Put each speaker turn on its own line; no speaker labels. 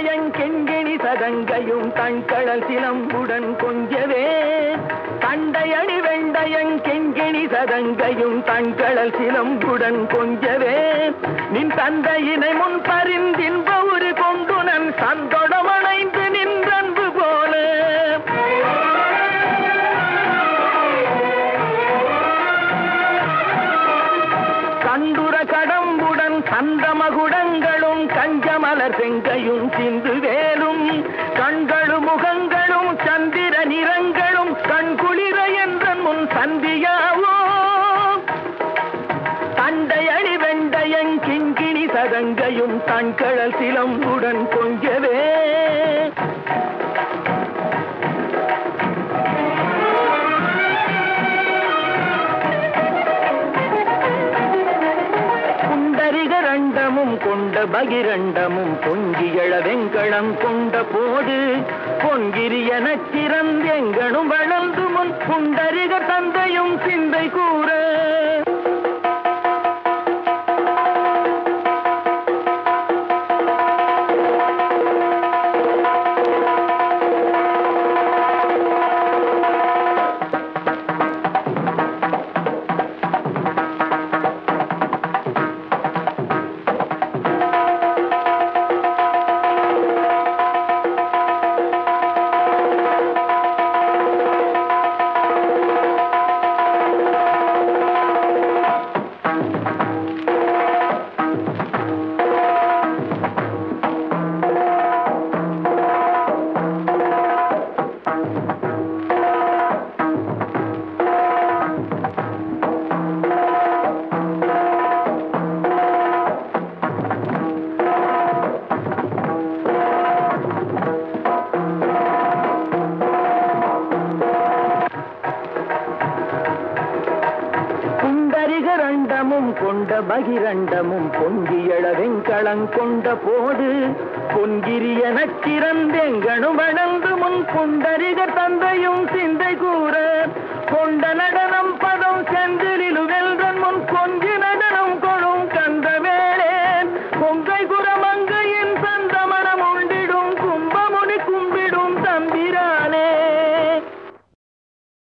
சதங்கையும் தண்கடல் சிலம்புடன் கொஞ்சவே. தண்டையணி வெண்டையங் கெங்கிணி சதங்கையும் தண்கடல் சிலம்புடன் கொஞ்சவே. நின் தந்தையினை முன் பரிந்தின்ப மலர் செங்கையும் சிந்து வேலும் கண்களும் முகங்களும் சந்திர நிறங்களும் கண் குளிர என்ற முன் சந்தியாவோ? தண்டையணி வெண்டையங் கிங்கிணி சதங்கையும் தண்கழல் சிலம்புடன் கொஞ்சவே கொண்ட பகிரண்டமும் பொங்கியழ வெங்கடம் கொண்ட போது பொங்கிரியன சிறந்தெங்கனும் வளர்ந்து முன் புண்டரிக தந்தையும் சிந்தை கூற. குண்டரிகரண்டமும் கொண்ட பகிரண்டமும் பொங்கியழ வெங்கலம் கொண்ட போது பொன்கிரியனச் சிறந்தெங்கனும் வளர்ந்து முன் கொண்டருக தந்தையும் சிந்தை கூற கொண்ட நடன